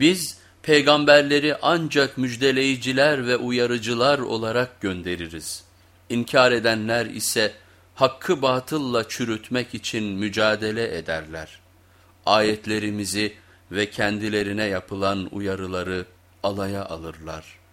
Biz peygamberleri ancak müjdeleyiciler ve uyarıcılar olarak göndeririz. İnkar edenler ise hakkı batılla çürütmek için mücadele ederler. Ayetlerimizi ve kendilerine yapılan uyarıları alaya alırlar.''